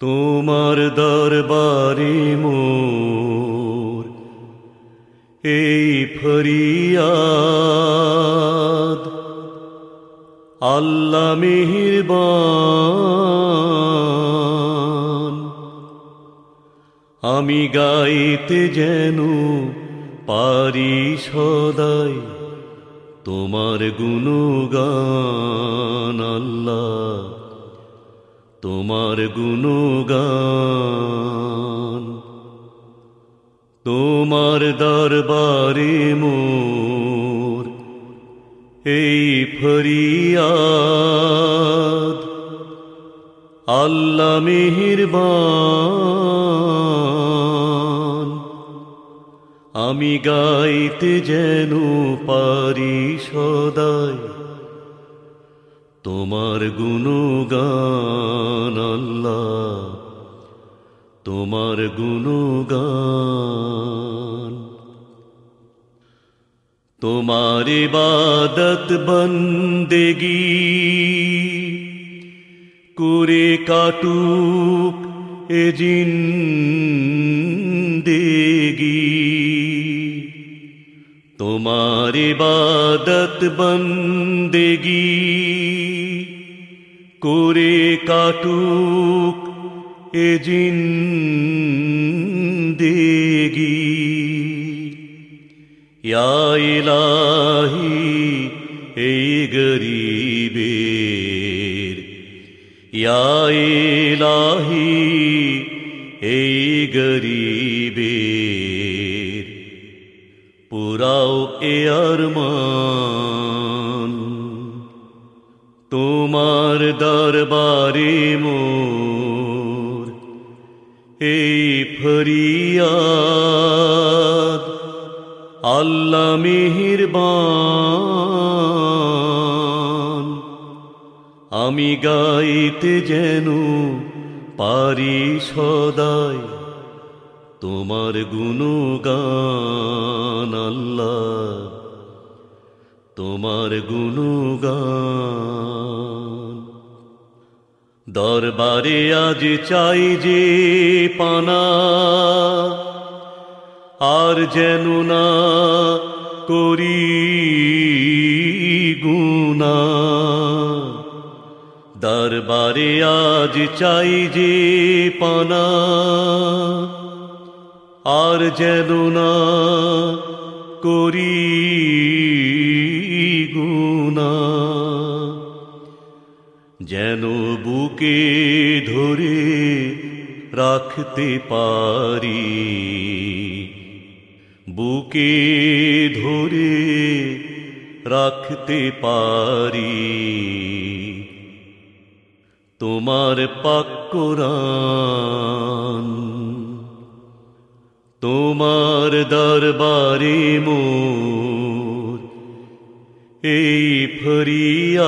তোমার দরবারে মোর এই ফরিয়াদ। আল্লাহ মেহেরবান। আমি গাইতে যেন পারি সদাই তোমার গুণগান, আল্লাহ। তোমার গুণগান। তোমার দরবারে মোর এই ফরিয়াদ। আল্লাহ মেহেরবান। আমি গাইতে যেন পারি সদাই। তোমার গুণগান আল্লাহ। তোমার গুণগান। তোমার ইবাদত বন্দেগি। করে কাটুক এ জিন্দেগি। তোমার ইবাদত বন্দেগি করে কাটুক এ জিন্দেগি ইয়া ইলাহি এই গরিবের ইয়া ইলাহি এই গরিবের এ আরমান তোমার দরবারে মোর এই ফরিয়াদ। আল্লাহ মেহেরবান আমি গাইতে যেন পারি সদাই। তোমার গুণগান আল্লাহ, তোমার গুণগান। দরবারে আজ চাই যে পানা, আর যেন না করি গুনা দরবারে আজ চাই যে পানা আর যেন না করি গুনা যেন বুকে ধরে রাখতে পারি। বুকে ধরে রাখতে পারি। তোমার পাক্করান তোমার দরবারে মোর এই ফরিয়াদ।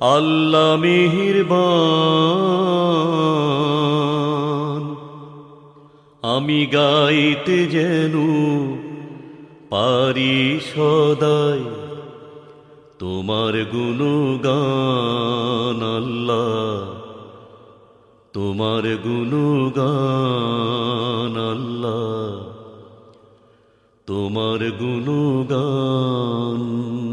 আল্লাহ মেহেরবান। আমি গাইতে যেন পারি সদাই তোমার গুণগান, আল্লাহ। তোমার গুণগান আল্লাহ। তোমার গুণগান